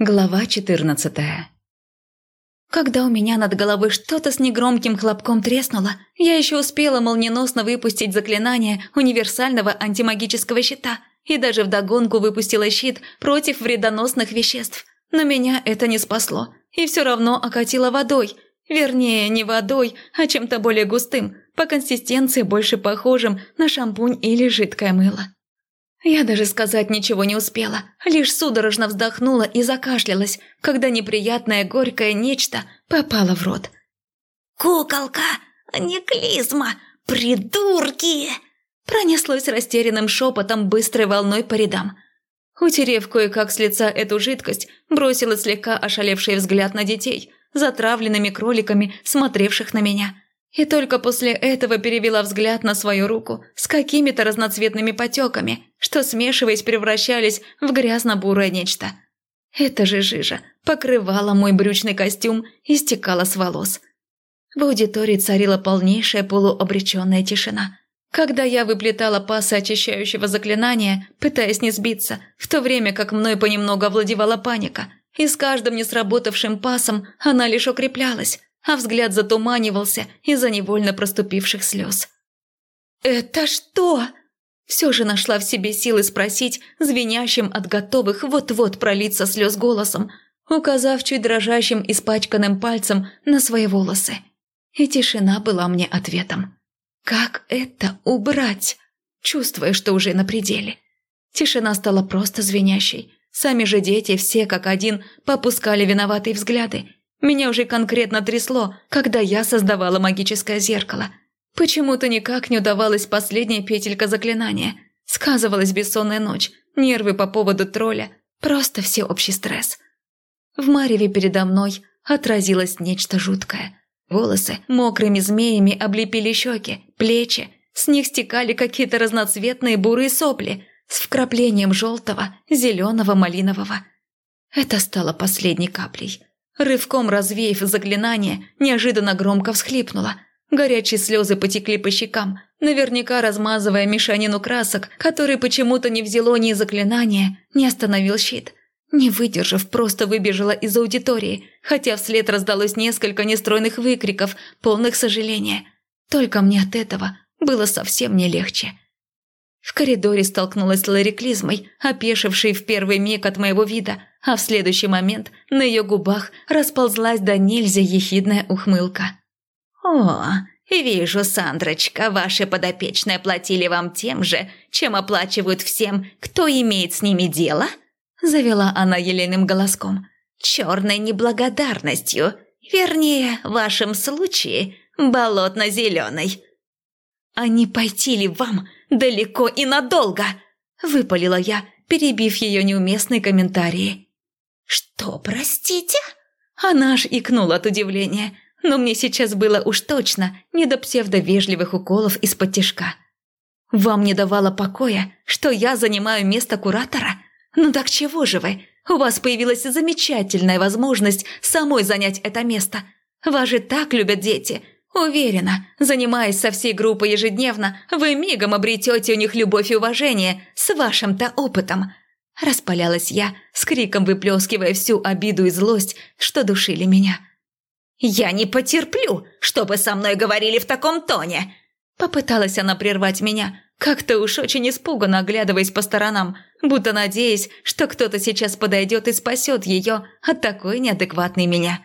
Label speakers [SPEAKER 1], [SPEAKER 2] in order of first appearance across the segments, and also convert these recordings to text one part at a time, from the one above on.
[SPEAKER 1] Глава 14 Когда у меня над головой что-то с негромким хлопком треснуло, я еще успела молниеносно выпустить заклинание универсального антимагического щита и даже вдогонку выпустила щит против вредоносных веществ. Но меня это не спасло, и все равно окатило водой. Вернее, не водой, а чем-то более густым, по консистенции больше похожим на шампунь или жидкое мыло. Я даже сказать ничего не успела, лишь судорожно вздохнула и закашлялась, когда неприятное горькое нечто попало в рот.
[SPEAKER 2] «Куколка! Не клизма! Придурки!»
[SPEAKER 1] Пронеслось растерянным шепотом быстрой волной по рядам. Утерев кое-как с лица эту жидкость, бросила слегка ошалевший взгляд на детей, затравленными кроликами, смотревших на меня – и только после этого перевела взгляд на свою руку с какими-то разноцветными потеками, что, смешиваясь, превращались в грязно-бурое нечто. Эта же жижа покрывала мой брючный костюм и стекала с волос. В аудитории царила полнейшая полуобреченная тишина. Когда я выплетала пасы очищающего заклинания, пытаясь не сбиться, в то время как мной понемногу овладевала паника, и с каждым несработавшим пасом она лишь укреплялась, а взгляд затуманивался из-за невольно проступивших слез. «Это что?» Все же нашла в себе силы спросить, звенящим от готовых вот-вот пролиться слез голосом, указав чуть дрожащим испачканным пальцем на свои волосы. И тишина была мне ответом. «Как это убрать?» Чувствуя, что уже на пределе. Тишина стала просто звенящей. Сами же дети все как один попускали виноватые взгляды, меня уже конкретно трясло, когда я создавала магическое зеркало. Почему-то никак не удавалась последняя петелька заклинания. Сказывалась бессонная ночь, нервы по поводу тролля, просто всеобщий стресс. В мареве передо мной отразилось нечто жуткое. Волосы мокрыми змеями облепили щеки, плечи, с них стекали какие-то разноцветные бурые сопли с вкраплением желтого, зеленого, малинового. Это стало последней каплей. Рывком развеяв заклинание, неожиданно громко всхлипнула. Горячие слезы потекли по щекам, наверняка размазывая мешанину красок, который почему-то не взяло ни заклинание, не остановил щит. Не выдержав, просто выбежала из аудитории, хотя вслед раздалось несколько нестройных выкриков, полных сожаления. Только мне от этого было совсем не легче. В коридоре столкнулась с Лэри Клизмой, опешившей в первый миг от моего вида, а в следующий момент на ее губах расползлась до нельзя ехидная ухмылка.
[SPEAKER 2] «О, вижу, Сандрочка, ваши подопечные платили вам тем же, чем оплачивают всем, кто имеет с ними дело?» Завела она елейным голоском. «Черной неблагодарностью, вернее, в вашем случае, болотно-зеленой». «А не пойти ли вам далеко и надолго?» – выпалила я, перебив ее неуместные комментарии. «Что, простите?» Она аж икнула от удивления, но мне сейчас было уж точно не до псевдовежливых уколов из-под тишка. «Вам не давало покоя, что я занимаю место куратора? Ну так чего же вы? У вас появилась замечательная возможность самой занять это место. Вас же так любят дети. Уверена, занимаясь со всей группой ежедневно, вы мигом обретете у них любовь и уважение с вашим-то опытом. Распалялась я, с криком выплескивая всю обиду и злость, что душили меня. «Я не потерплю, чтобы со мной говорили в таком тоне!» Попыталась она прервать меня, как-то уж очень испуганно оглядываясь по сторонам, будто надеясь, что кто-то сейчас подойдет и спасет ее от такой неадекватной меня.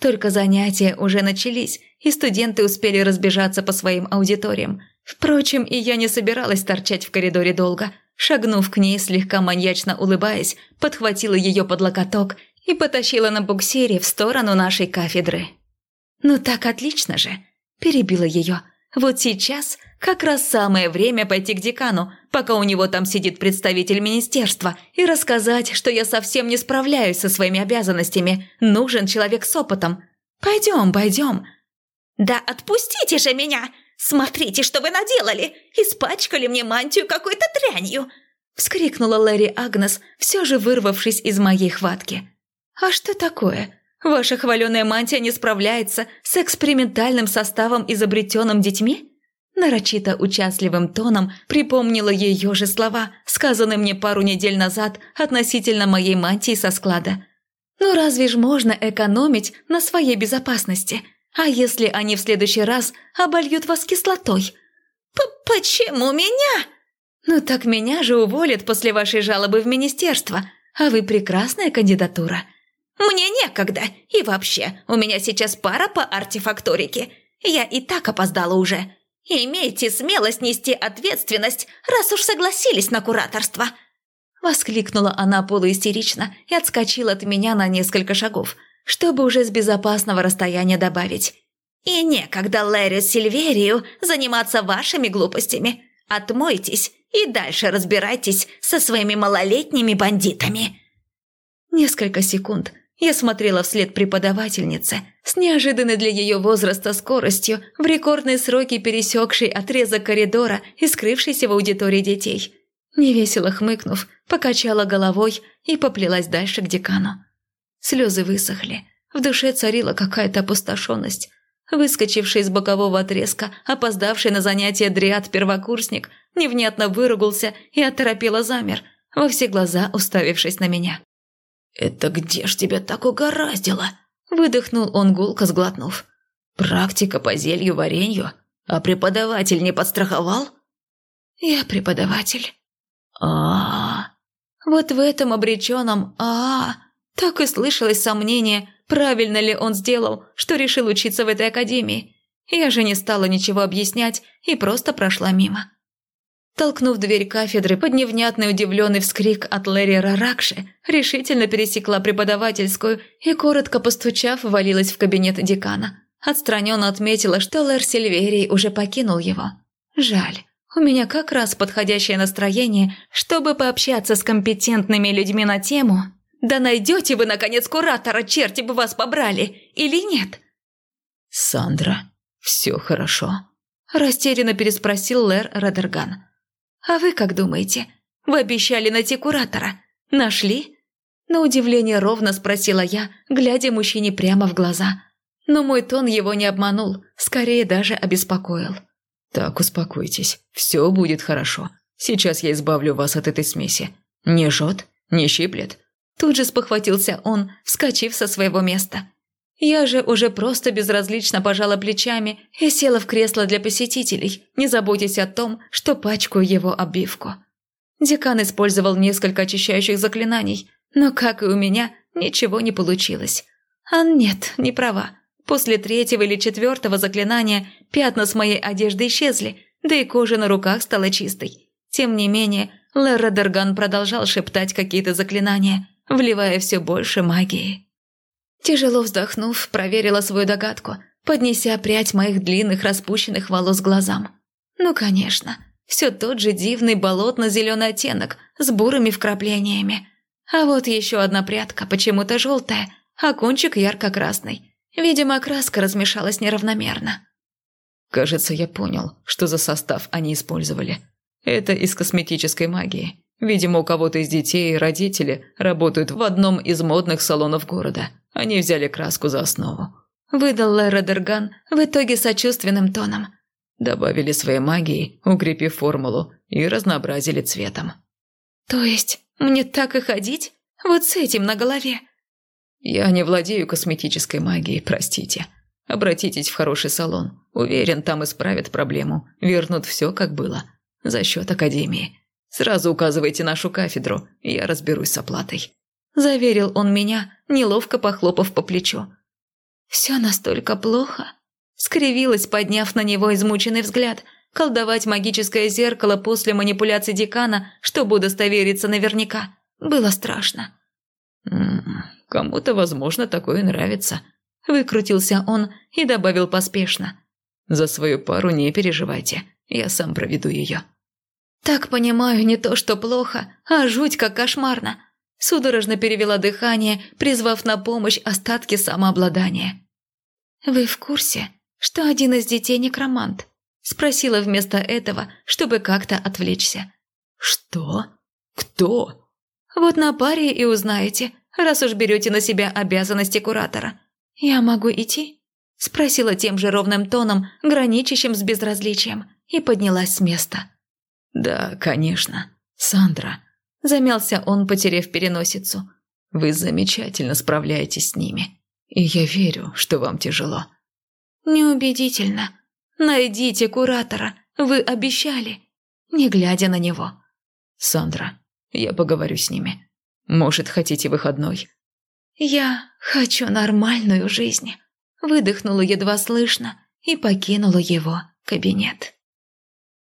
[SPEAKER 2] Только занятия уже начались, и студенты успели разбежаться по своим аудиториям. Впрочем, и я не собиралась торчать в коридоре долго – Шагнув к ней, слегка маньячно улыбаясь, подхватила ее под локоток и потащила на буксире в сторону нашей кафедры. «Ну так отлично же!» – перебила ее. «Вот сейчас как раз самое время пойти к декану, пока у него там сидит представитель министерства, и рассказать, что я совсем не справляюсь со своими обязанностями. Нужен человек с опытом. Пойдем, пойдем!» «Да отпустите же меня!» «Смотрите, что вы наделали! Испачкали мне мантию какой-то дрянью!» Вскрикнула Лэри Агнес, все же вырвавшись из моей хватки. «А что такое? Ваша хваленая мантия не справляется с экспериментальным составом, изобретенным детьми?» Нарочито участливым тоном припомнила ее же слова, сказанные мне пару недель назад относительно моей мантии со склада –
[SPEAKER 1] Ну разве ж можно экономить на своей безопасности? А если они в следующий раз обольют вас кислотой?
[SPEAKER 2] П «Почему меня?»
[SPEAKER 1] «Ну так меня же уволят после вашей жалобы в министерство, а вы прекрасная кандидатура».
[SPEAKER 2] «Мне некогда, и вообще, у меня сейчас пара по артефакторике. Я и так опоздала уже. Имейте смелость нести ответственность, раз уж согласились на кураторство».
[SPEAKER 1] Воскликнула она полуистерично и отскочила от меня на несколько шагов, чтобы уже с безопасного расстояния добавить.
[SPEAKER 2] «И некогда Лэри Сильверию заниматься вашими глупостями. Отмойтесь и дальше разбирайтесь со своими малолетними бандитами».
[SPEAKER 1] Несколько секунд я смотрела вслед преподавательнице, с неожиданной для ее возраста скоростью, в рекордные сроки пересекшей отрезок коридора и скрывшейся в аудитории детей. Невесело хмыкнув, покачала головой и поплелась дальше к декану. Слезы высохли, в душе царила какая-то опустошенность. Выскочивший из бокового отрезка, опоздавший на занятие дриад-первокурсник, невнятно выругался и оторопело замер, во все глаза уставившись на меня.
[SPEAKER 2] «Это где ж тебя так угораздило?»
[SPEAKER 1] – выдохнул он гулко, сглотнув.
[SPEAKER 2] «Практика по зелью варенью? А преподаватель не подстраховал?»
[SPEAKER 1] «Я преподаватель».
[SPEAKER 2] А, -а, а
[SPEAKER 1] Вот в этом обреченном а, -а, так и слышалось сомнение, правильно ли он сделал, что решил учиться в этой академии. Я же не стала ничего объяснять и просто прошла мимо. Толкнув дверь кафедры под невнятный удивленный вскрик от Лэри Раракши, решительно пересекла преподавательскую и, коротко постучав, валилась в кабинет декана. Отстраненно отметила, что Лэр Сильверий уже покинул его. Жаль. У меня как раз подходящее настроение, чтобы пообщаться с компетентными людьми на тему «Да найдете вы, наконец, куратора, черти бы вас побрали, или нет?»
[SPEAKER 2] «Сандра, все хорошо», –
[SPEAKER 1] растерянно переспросил Лэр Радерган. «А вы как думаете? Вы обещали найти куратора. Нашли?» На удивление ровно спросила я, глядя мужчине прямо в глаза. Но мой тон его не обманул, скорее даже обеспокоил.
[SPEAKER 2] «Так, успокойтесь. Все будет хорошо. Сейчас я избавлю вас от этой смеси. Не жжет? Не щиплет?»
[SPEAKER 1] Тут же спохватился он, вскочив со своего места. Я же уже просто безразлично пожала плечами и села в кресло для посетителей, не заботясь о том, что пачкаю его обивку. Декан использовал несколько очищающих заклинаний, но, как и у меня, ничего не получилось. А нет, не права. После третьего или четвертого заклинания пятна с моей одежды исчезли, да и кожа на руках стала чистой. Тем не менее, Лерра Дерган продолжал шептать какие-то заклинания, вливая все больше магии. Тяжело вздохнув, проверила свою догадку, поднеся прядь моих длинных распущенных волос глазам. Ну, конечно, все тот же дивный болотно-зеленый оттенок с бурыми вкраплениями. А вот еще одна прядка, почему-то желтая, а кончик ярко-красный. Видимо, краска размешалась неравномерно.
[SPEAKER 2] Кажется, я понял, что за состав они использовали. Это из косметической магии. Видимо, у кого-то из детей и родители работают в одном из модных салонов города. Они взяли краску за основу.
[SPEAKER 1] Выдал Лера Дерган в итоге сочувственным тоном.
[SPEAKER 2] Добавили своей магией, укрепив формулу, и разнообразили цветом.
[SPEAKER 1] «То есть мне так и ходить? Вот с этим на голове?»
[SPEAKER 2] «Я не владею косметической магией, простите. Обратитесь в хороший салон. Уверен, там исправят проблему, вернут все, как было. За счет Академии. Сразу указывайте нашу кафедру, я разберусь с оплатой».
[SPEAKER 1] Заверил он меня, неловко похлопав по плечу. «Все настолько плохо?» Скривилась, подняв на него измученный взгляд. Колдовать магическое зеркало после манипуляций декана, чтобы удостовериться наверняка, было страшно.
[SPEAKER 2] «Кому-то, возможно, такое нравится», – выкрутился он и добавил поспешно. «За свою пару не переживайте, я сам проведу ее».
[SPEAKER 1] «Так понимаю, не то что плохо, а жуть как кошмарно. Судорожно перевела дыхание, призвав на помощь остатки самообладания. «Вы в курсе, что один из детей некромант?» Спросила вместо этого, чтобы как-то отвлечься.
[SPEAKER 2] «Что? Кто?»
[SPEAKER 1] «Вот на паре и узнаете, раз уж берете на себя обязанности куратора. Я могу идти?» Спросила тем же ровным тоном, граничащим с безразличием, и поднялась с места.
[SPEAKER 2] «Да, конечно. Сандра,
[SPEAKER 1] Замялся он, потеряв переносицу.
[SPEAKER 3] Вы замечательно справляетесь с ними. И я верю, что вам тяжело».
[SPEAKER 1] «Неубедительно. Найдите куратора. Вы обещали». Не глядя на него.
[SPEAKER 3] «Сандра, я поговорю с ними. Может, хотите выходной?»
[SPEAKER 1] «Я хочу нормальную жизнь», – выдохнула едва слышно и покинула его кабинет.